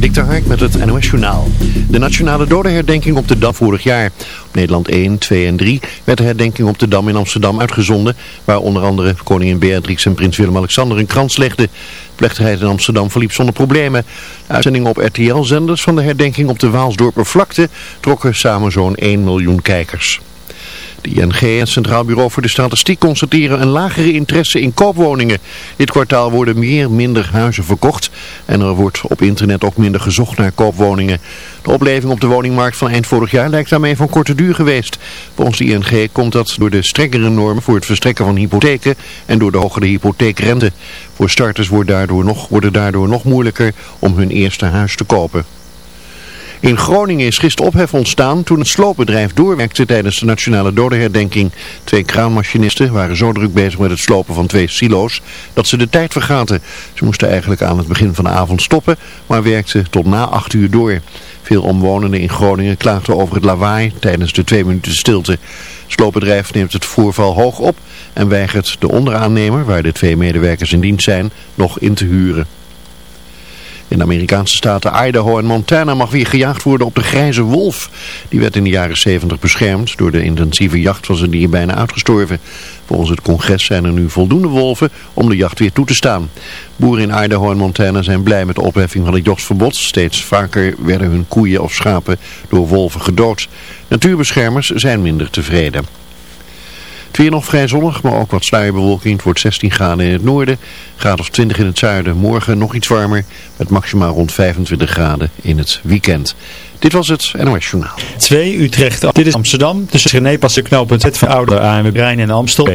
Dik Hark met het NOS Journaal. De nationale dodenherdenking op de Dam vorig jaar. Op Nederland 1, 2 en 3 werd de herdenking op de Dam in Amsterdam uitgezonden... waar onder andere koningin Beatrix en prins Willem-Alexander een krans legden. Plechtigheid in Amsterdam verliep zonder problemen. Uitzendingen op RTL-zenders van de herdenking op de Waalsdorper vlakte... trokken samen zo'n 1 miljoen kijkers. De ING en het Centraal Bureau voor de Statistiek constateren een lagere interesse in koopwoningen. Dit kwartaal worden meer minder huizen verkocht en er wordt op internet ook minder gezocht naar koopwoningen. De opleving op de woningmarkt van eind vorig jaar lijkt daarmee van korte duur geweest. Volgens de ING komt dat door de strengere normen voor het verstrekken van hypotheken en door de hogere hypotheekrente. Voor starters wordt daardoor nog, wordt het daardoor nog moeilijker om hun eerste huis te kopen. In Groningen is gisteren ophef ontstaan toen het sloopbedrijf doorwerkte tijdens de nationale dodenherdenking. Twee kraanmachinisten waren zo druk bezig met het slopen van twee silo's dat ze de tijd vergaten. Ze moesten eigenlijk aan het begin van de avond stoppen, maar werkten tot na acht uur door. Veel omwonenden in Groningen klaagden over het lawaai tijdens de twee minuten stilte. Het sloopbedrijf neemt het voorval hoog op en weigert de onderaannemer, waar de twee medewerkers in dienst zijn, nog in te huren. In de Amerikaanse staten Idaho en Montana mag weer gejaagd worden op de grijze wolf. Die werd in de jaren 70 beschermd. Door de intensieve jacht was het dier bijna uitgestorven. Volgens het congres zijn er nu voldoende wolven om de jacht weer toe te staan. Boeren in Idaho en Montana zijn blij met de opheffing van het jachtverbod. Steeds vaker werden hun koeien of schapen door wolven gedood. Natuurbeschermers zijn minder tevreden. Het weer nog vrij zonnig, maar ook wat sluierbewolking. Het wordt 16 graden in het noorden, graad of 20 in het zuiden. Morgen nog iets warmer, met maximaal rond 25 graden in het weekend. Dit was het NOS Journaal. 2 Utrecht. Dit is Amsterdam. Tussen René knooppunt het van Oude en Amstel.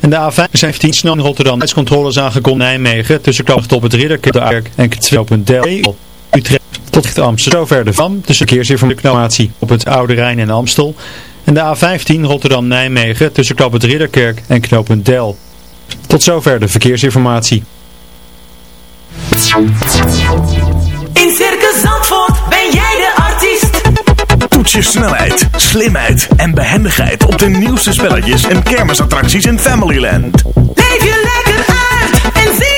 En de A15 snel in Rotterdam. Controles aangekondigd Nijmegen. Tussen knooppunt op het Ridderkerk en knooppunt Del. Utrecht tot Amsterdam. Zover de VAM. Tussen verkeersinformatie op het Oude Rijn en Amstel. En de A15 Rotterdam-Nijmegen tussen knooppunt Ridderkerk en knooppunt Del. Tot zover de verkeersinformatie. In Circus Zandvoort ben jij de artiest. Toets je snelheid, slimheid en behendigheid op de nieuwste spelletjes en kermisattracties in Familyland. Leef je lekker uit en zie.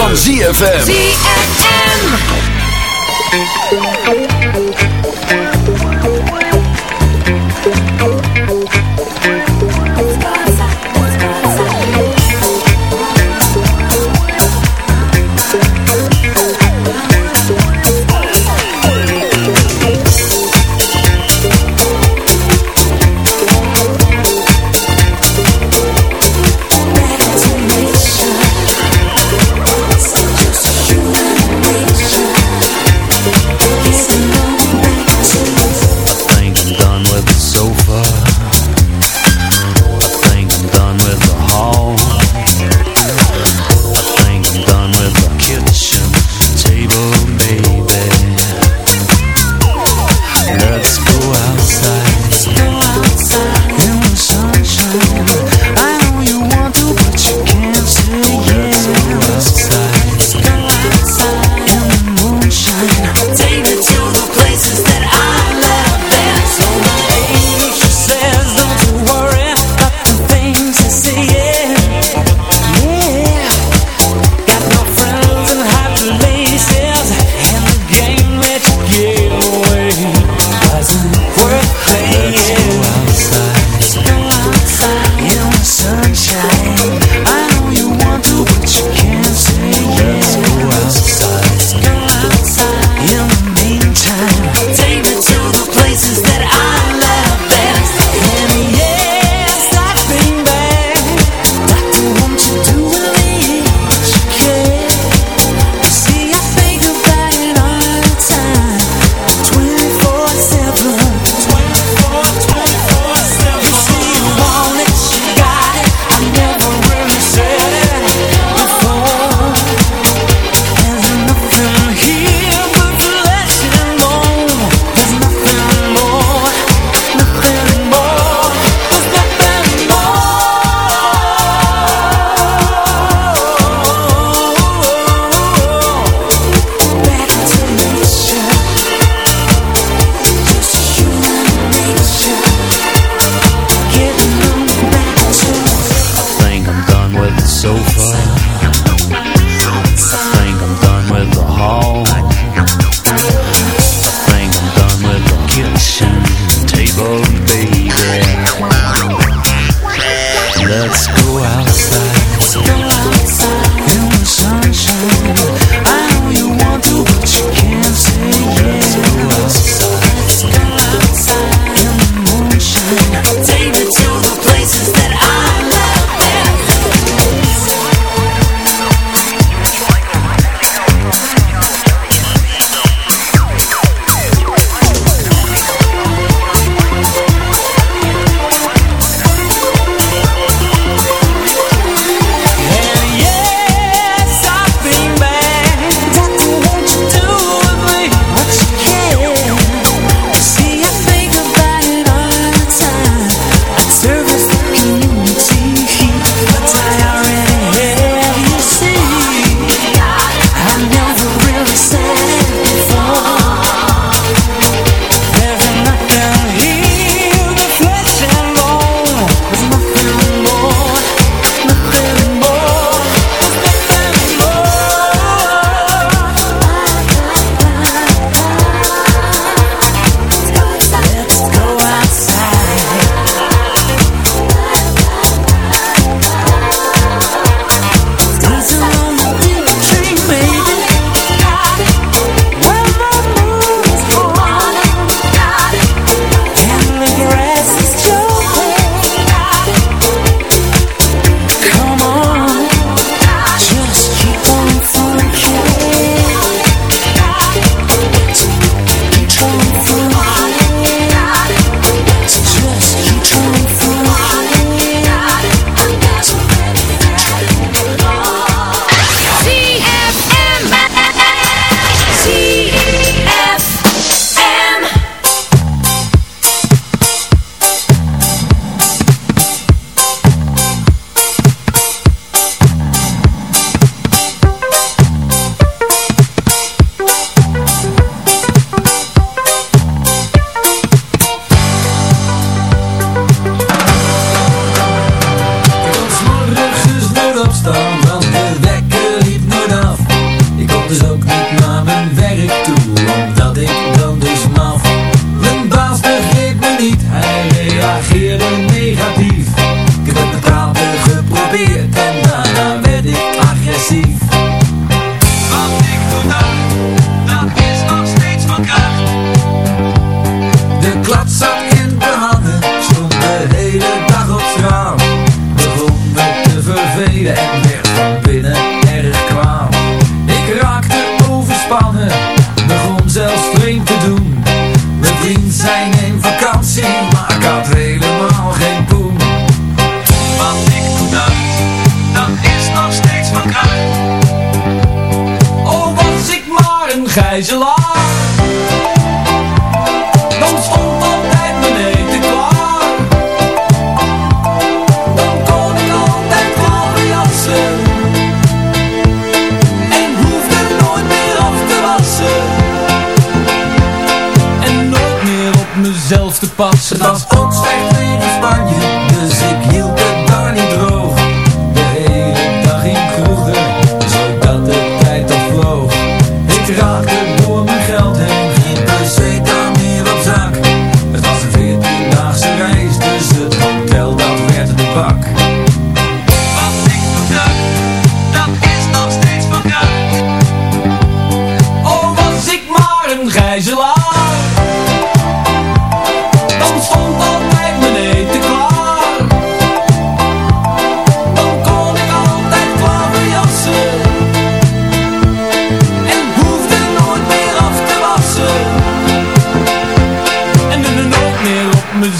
van ZFM.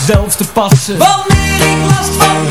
mezelf te passen. Wanneer ik last van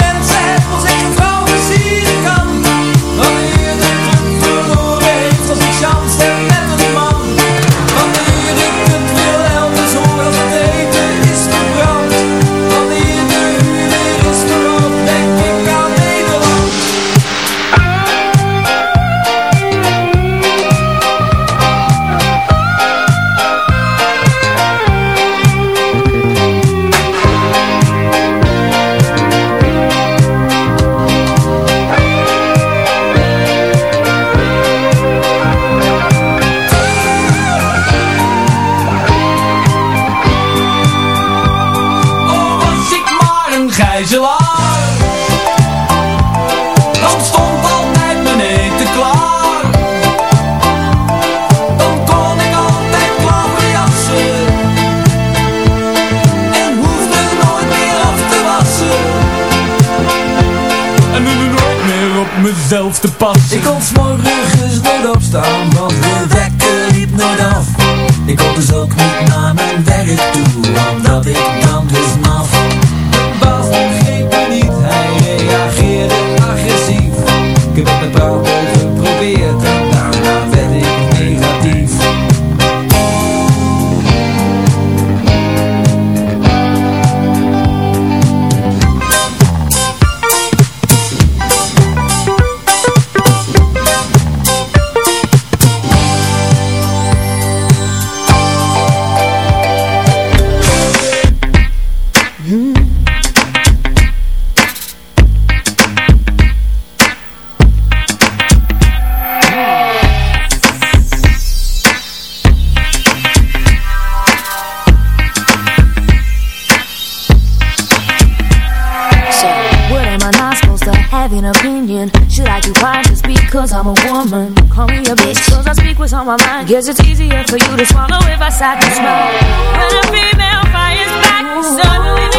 pas. Ik ontsnaap I'm a woman. Call me a bitch Cause I speak what's on my mind. Guess it's easier for you to swallow if I sat this smile When a female fires back Suddenly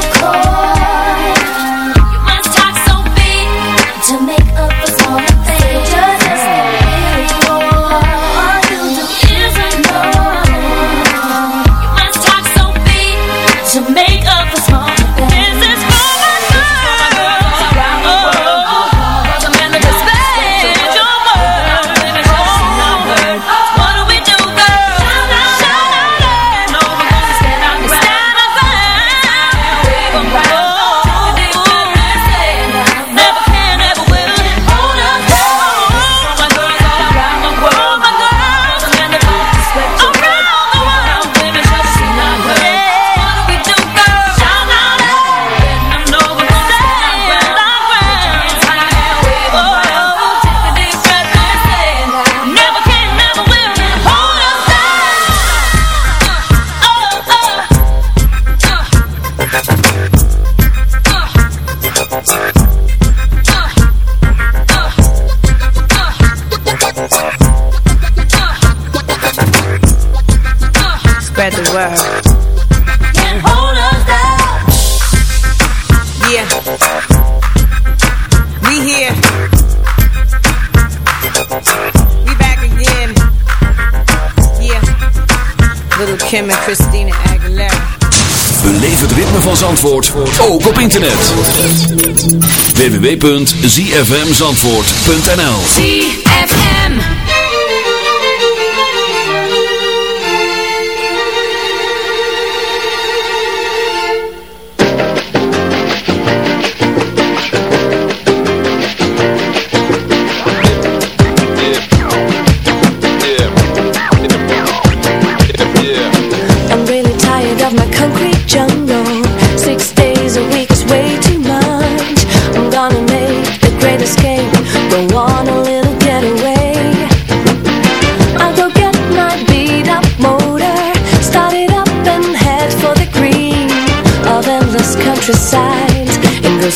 so cold. Kim en Christina Aguilera. Beleef het ritme van Zandvoort, ook op internet. www.zfmzandvoort.nl ZFM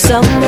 someone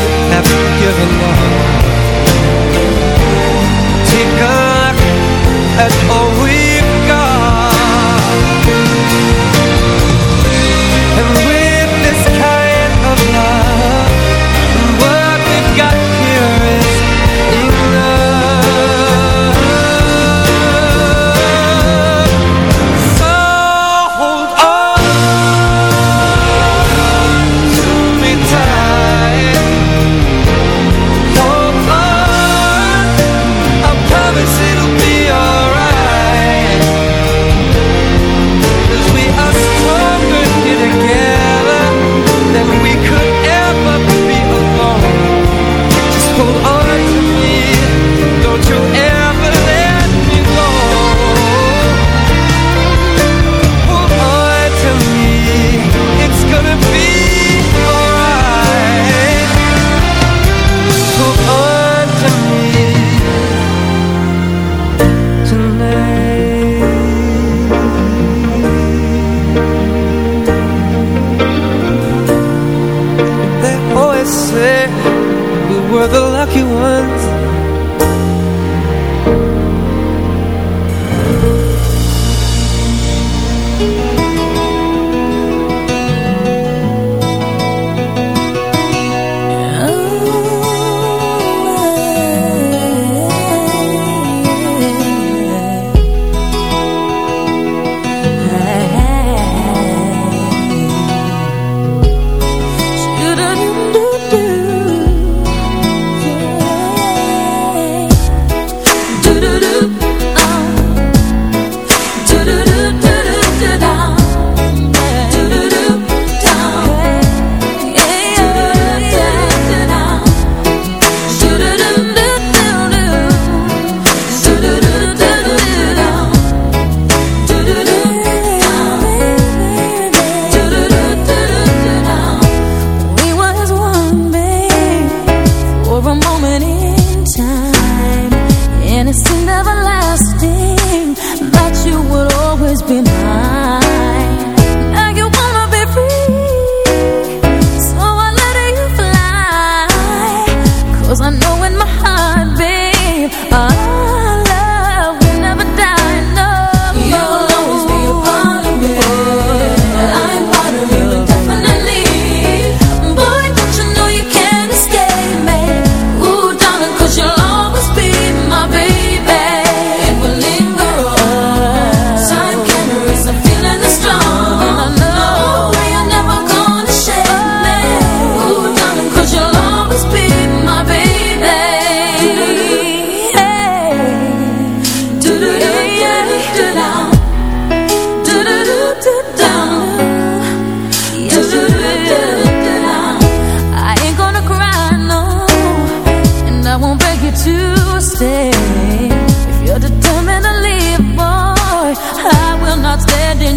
given up Take a at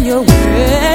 your way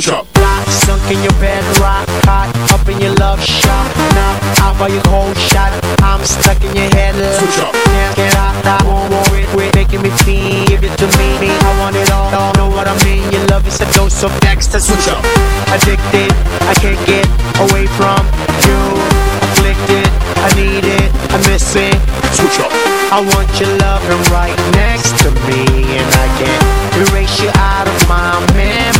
Switch up. Rock, sunk in your bed, rock hot, up in your love shot. Now out by your cold shot, I'm stuck in your head. Love. Switch up. Can't get out, I won't worry, quit making me feel. Give it to me, me. I want it all, all. Know what I mean? Your love is a dose of next Switch up. Addicted, I can't get away from you. Afflicted, I need it, I miss it. Switch up. I want your loving right next to me, and I can't erase you out of my memory.